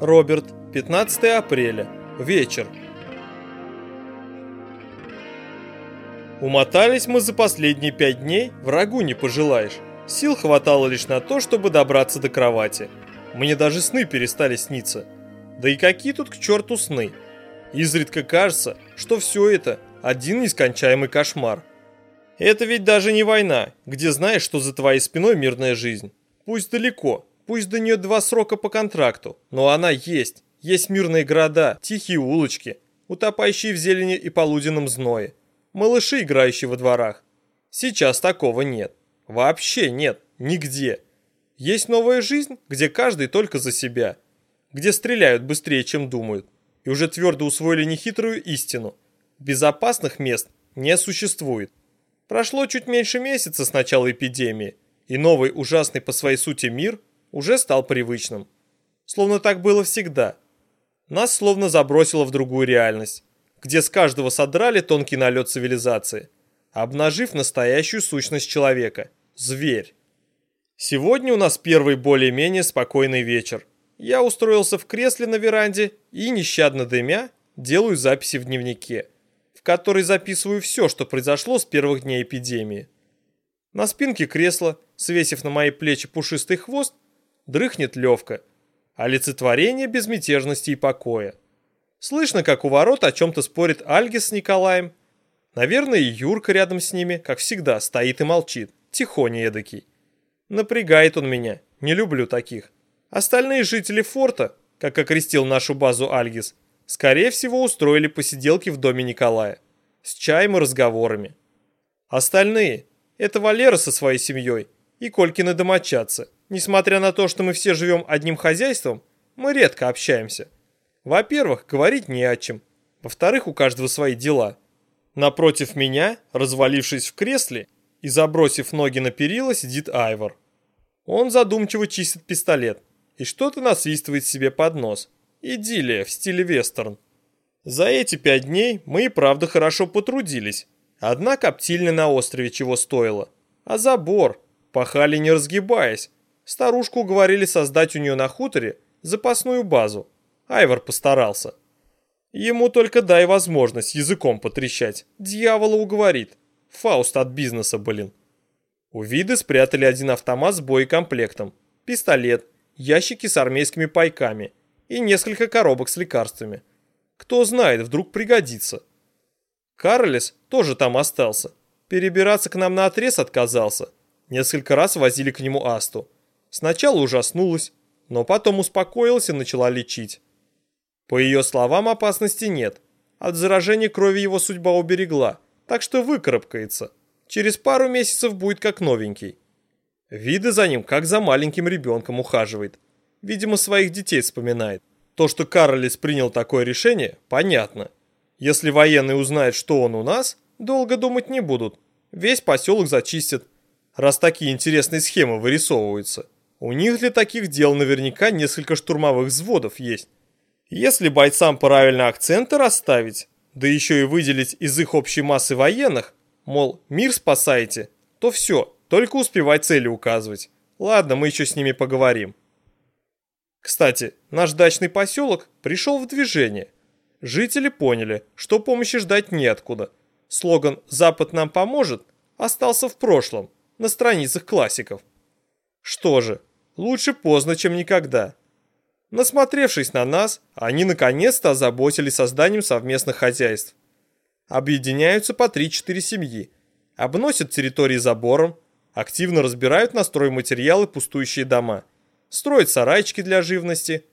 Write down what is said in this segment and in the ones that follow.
Роберт, 15 апреля. Вечер. Умотались мы за последние пять дней, врагу не пожелаешь. Сил хватало лишь на то, чтобы добраться до кровати. Мне даже сны перестали сниться. Да и какие тут к черту сны? Изредка кажется, что все это один нескончаемый кошмар. Это ведь даже не война, где знаешь, что за твоей спиной мирная жизнь. Пусть далеко, Пусть до нее два срока по контракту, но она есть. Есть мирные города, тихие улочки, утопающие в зелени и полуденном зное. Малыши, играющие во дворах. Сейчас такого нет. Вообще нет. Нигде. Есть новая жизнь, где каждый только за себя. Где стреляют быстрее, чем думают. И уже твердо усвоили нехитрую истину. Безопасных мест не существует. Прошло чуть меньше месяца с начала эпидемии, и новый ужасный по своей сути мир уже стал привычным. Словно так было всегда. Нас словно забросило в другую реальность, где с каждого содрали тонкий налет цивилизации, обнажив настоящую сущность человека – зверь. Сегодня у нас первый более-менее спокойный вечер. Я устроился в кресле на веранде и, нещадно дымя, делаю записи в дневнике, в которой записываю все, что произошло с первых дней эпидемии. На спинке кресла, свесив на мои плечи пушистый хвост, дрыхнет Левка. Олицетворение безмятежности и покоя. Слышно, как у ворот о чем-то спорит Альгис с Николаем. Наверное, и Юрка рядом с ними, как всегда, стоит и молчит, тихоня эдакий. Напрягает он меня, не люблю таких. Остальные жители форта, как окрестил нашу базу Альгис, скорее всего устроили посиделки в доме Николая. С чаем и разговорами. Остальные – это Валера со своей семьей и Колькины домочадцы. Несмотря на то, что мы все живем одним хозяйством, мы редко общаемся. Во-первых, говорить не о чем. Во-вторых, у каждого свои дела. Напротив меня, развалившись в кресле и забросив ноги на перила, сидит Айвор. Он задумчиво чистит пистолет и что-то насвистывает себе под нос. Идиллия в стиле вестерн. За эти пять дней мы и правда хорошо потрудились. Одна коптильня на острове чего стоила. А забор, пахали не разгибаясь, Старушку уговорили создать у нее на хуторе запасную базу. Айвор постарался. Ему только дай возможность языком потрещать. Дьявола уговорит. Фауст от бизнеса, блин. У виды спрятали один автомат с боекомплектом, пистолет, ящики с армейскими пайками и несколько коробок с лекарствами. Кто знает, вдруг пригодится. Карлес тоже там остался. Перебираться к нам на отрез отказался. Несколько раз возили к нему Асту. Сначала ужаснулась, но потом успокоилась и начала лечить. По ее словам, опасности нет. От заражения крови его судьба уберегла, так что выкарабкается. Через пару месяцев будет как новенький. Виды за ним, как за маленьким ребенком ухаживает. Видимо, своих детей вспоминает. То, что Карлис принял такое решение, понятно. Если военные узнают, что он у нас, долго думать не будут. Весь поселок зачистят, раз такие интересные схемы вырисовываются. У них для таких дел наверняка несколько штурмовых взводов есть. Если бойцам правильно акценты расставить, да еще и выделить из их общей массы военных, мол, мир спасаете, то все, только успевай цели указывать. Ладно, мы еще с ними поговорим. Кстати, наш дачный поселок пришел в движение. Жители поняли, что помощи ждать неоткуда. Слоган «Запад нам поможет» остался в прошлом, на страницах классиков. Что же, лучше поздно, чем никогда. Насмотревшись на нас, они наконец-то озаботились созданием совместных хозяйств. Объединяются по 3-4 семьи, обносят территории забором, активно разбирают на стройматериалы пустующие дома, строят сарайчики для живности.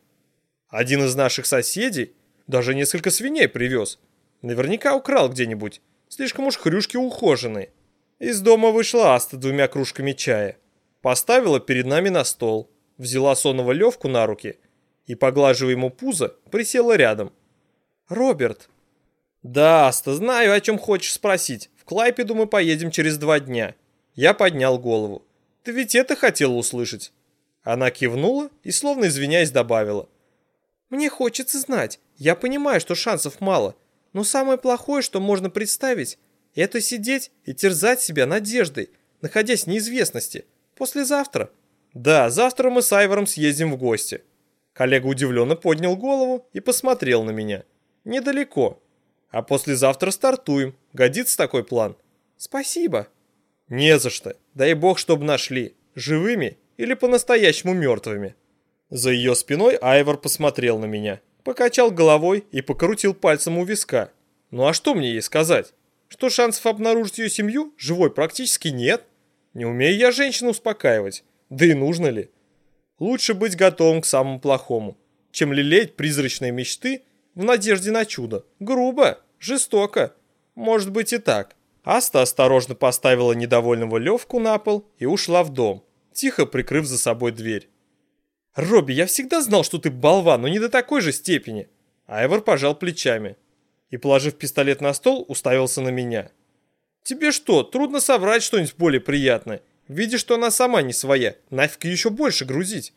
Один из наших соседей даже несколько свиней привез. Наверняка украл где-нибудь, слишком уж хрюшки ухоженные. Из дома вышла Аста двумя кружками чая. Поставила перед нами на стол, взяла сонного Левку на руки и, поглаживая ему пузо, присела рядом. «Роберт!» «Да, Аста, знаю, о чем хочешь спросить. В Клайпеду мы поедем через два дня». Я поднял голову. «Ты ведь это хотела услышать?» Она кивнула и, словно извиняясь, добавила. «Мне хочется знать. Я понимаю, что шансов мало. Но самое плохое, что можно представить, это сидеть и терзать себя надеждой, находясь в неизвестности. Послезавтра. Да, завтра мы с Айвором съездим в гости. Коллега удивленно поднял голову и посмотрел на меня. Недалеко. А послезавтра стартуем. Годится такой план? Спасибо. Не за что. Дай бог, чтобы нашли. Живыми или по-настоящему мертвыми. За ее спиной Айвор посмотрел на меня, покачал головой и покрутил пальцем у виска. Ну а что мне ей сказать? Что шансов обнаружить ее семью живой практически нет? Не умею я женщину успокаивать. Да и нужно ли? Лучше быть готовым к самому плохому, чем лелеять призрачные мечты в надежде на чудо. Грубо, жестоко. Может быть и так. Аста осторожно поставила недовольного Левку на пол и ушла в дом, тихо прикрыв за собой дверь. «Робби, я всегда знал, что ты болван, но не до такой же степени!» Айвор пожал плечами и, положив пистолет на стол, уставился на меня. «Тебе что, трудно соврать что-нибудь более приятное? Видишь, что она сама не своя, нафиг еще больше грузить!»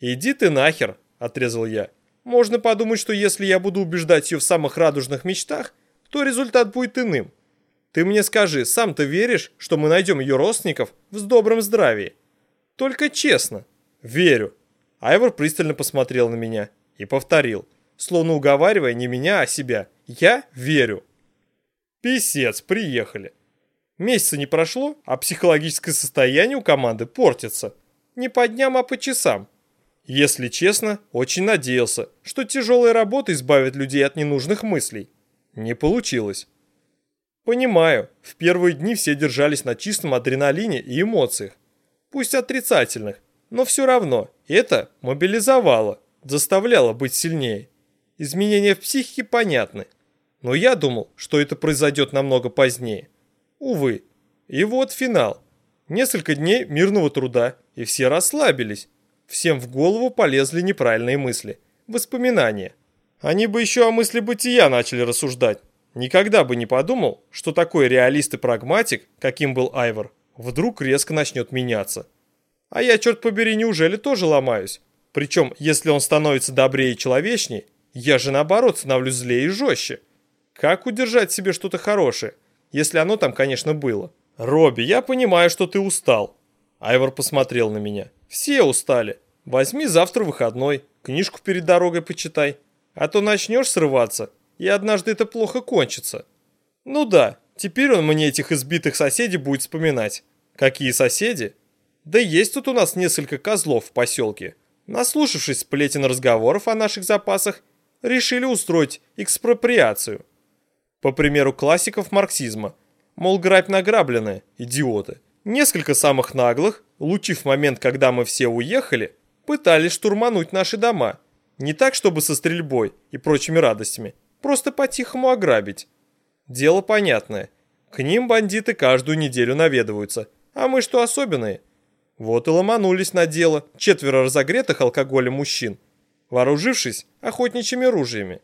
«Иди ты нахер!» – отрезал я. «Можно подумать, что если я буду убеждать ее в самых радужных мечтах, то результат будет иным. Ты мне скажи, сам ты веришь, что мы найдем ее родственников в добром здравии? Только честно. Верю. Айвор пристально посмотрел на меня и повторил, словно уговаривая не меня, а себя. Я верю. Писец, приехали. Месяца не прошло, а психологическое состояние у команды портится. Не по дням, а по часам. Если честно, очень надеялся, что тяжелая работа избавит людей от ненужных мыслей. Не получилось. Понимаю, в первые дни все держались на чистом адреналине и эмоциях. Пусть отрицательных, но все равно это мобилизовало, заставляло быть сильнее. Изменения в психике понятны. Но я думал, что это произойдет намного позднее. Увы. И вот финал. Несколько дней мирного труда, и все расслабились. Всем в голову полезли неправильные мысли, воспоминания. Они бы еще о мысли бытия начали рассуждать. Никогда бы не подумал, что такой реалист и прагматик, каким был Айвор, вдруг резко начнет меняться. А я, черт побери, неужели тоже ломаюсь? Причем, если он становится добрее и человечней, я же наоборот становлюсь злее и жестче. Как удержать себе что-то хорошее, если оно там, конечно, было? Робби, я понимаю, что ты устал. Айвор посмотрел на меня. Все устали. Возьми завтра выходной, книжку перед дорогой почитай. А то начнешь срываться, и однажды это плохо кончится. Ну да, теперь он мне этих избитых соседей будет вспоминать. Какие соседи? Да есть тут у нас несколько козлов в поселке. Наслушавшись сплетен разговоров о наших запасах, решили устроить экспроприацию. По примеру классиков марксизма. Мол, грабь награбленное, идиоты. Несколько самых наглых, улучив момент, когда мы все уехали, пытались штурмануть наши дома. Не так, чтобы со стрельбой и прочими радостями, Просто по-тихому ограбить. Дело понятное. К ним бандиты каждую неделю наведываются. А мы что особенные? Вот и ломанулись на дело четверо разогретых алкоголем мужчин, вооружившись охотничьими ружьями.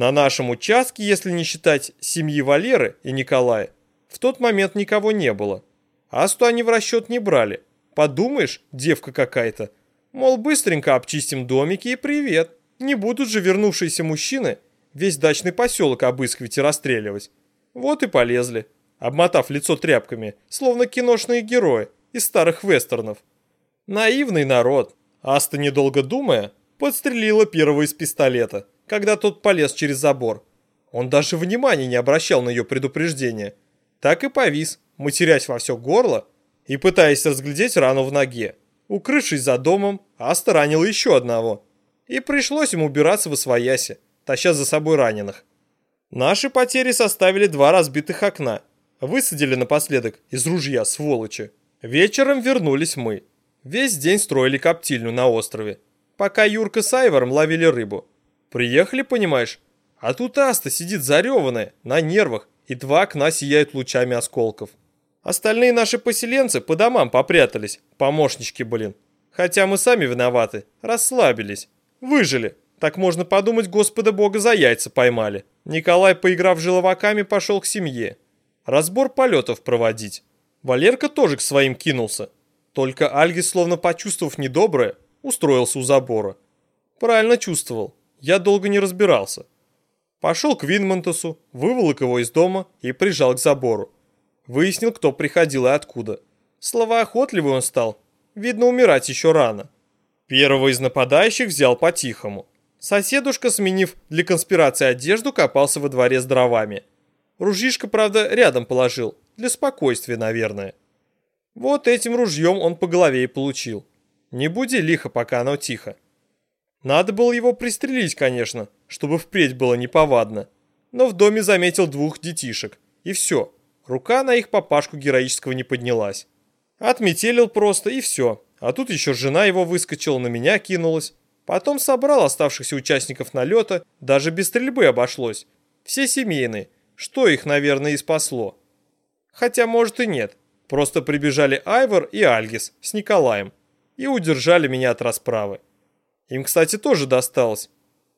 На нашем участке, если не считать семьи Валеры и Николая, в тот момент никого не было. Асту они в расчет не брали. Подумаешь, девка какая-то. Мол, быстренько обчистим домики и привет. Не будут же вернувшиеся мужчины весь дачный поселок обыскивать и расстреливать. Вот и полезли, обмотав лицо тряпками, словно киношные герои из старых вестернов. Наивный народ. Аста, недолго думая, подстрелила первого из пистолета, когда тот полез через забор. Он даже внимания не обращал на ее предупреждение. Так и повис, матерясь во все горло и пытаясь разглядеть рану в ноге. Укрывшись за домом, Аста ранила еще одного. И пришлось ему убираться в освояси таща за собой раненых. Наши потери составили два разбитых окна. Высадили напоследок из ружья, сволочи. Вечером вернулись мы. Весь день строили коптильню на острове, пока Юрка с Айвором ловили рыбу. Приехали, понимаешь? А тут Аста сидит зареванная, на нервах, и два окна сияют лучами осколков. Остальные наши поселенцы по домам попрятались, помощнички, блин. Хотя мы сами виноваты, расслабились, выжили. Так можно подумать, Господа Бога за яйца поймали. Николай, поиграв жиловаками, пошел к семье. Разбор полетов проводить. Валерка тоже к своим кинулся. Только Альгис, словно почувствовав недоброе, устроился у забора. Правильно чувствовал. Я долго не разбирался. Пошел к Винмонтусу, выволок его из дома и прижал к забору. Выяснил, кто приходил и откуда. Словоохотливый он стал. Видно, умирать еще рано. Первого из нападающих взял по-тихому. Соседушка, сменив для конспирации одежду, копался во дворе с дровами. Ружьишко, правда, рядом положил, для спокойствия, наверное. Вот этим ружьем он по голове и получил. Не буди лихо, пока оно тихо. Надо было его пристрелить, конечно, чтобы впредь было неповадно. Но в доме заметил двух детишек. И все. Рука на их папашку героического не поднялась. Отметелил просто и все. А тут еще жена его выскочила, на меня кинулась. Потом собрал оставшихся участников налета, даже без стрельбы обошлось. Все семейные, что их, наверное, и спасло. Хотя, может и нет. Просто прибежали Айвор и Альгис с Николаем и удержали меня от расправы. Им, кстати, тоже досталось.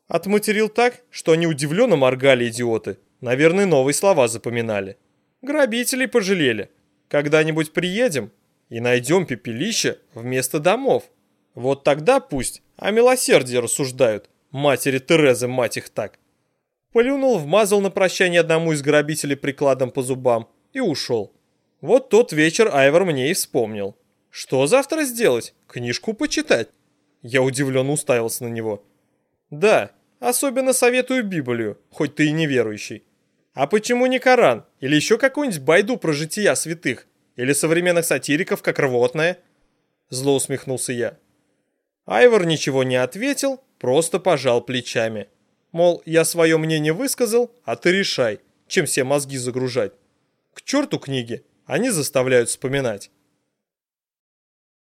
Отматерил так, что они удивленно моргали, идиоты. Наверное, новые слова запоминали. Грабителей пожалели. Когда-нибудь приедем и найдем пепелище вместо домов. Вот тогда пусть о милосердии рассуждают. Матери Терезы, мать их так. Плюнул, вмазал на прощание одному из грабителей прикладом по зубам и ушел. Вот тот вечер Айвор мне и вспомнил. Что завтра сделать? Книжку почитать? Я удивленно уставился на него. Да, особенно советую Библию, хоть ты и неверующий. А почему не Коран? Или еще какую-нибудь байду про жития святых? Или современных сатириков, как рвотное?» Зло усмехнулся я. Айвор ничего не ответил, просто пожал плечами. Мол, я свое мнение высказал, а ты решай, чем все мозги загружать. К черту книги, они заставляют вспоминать.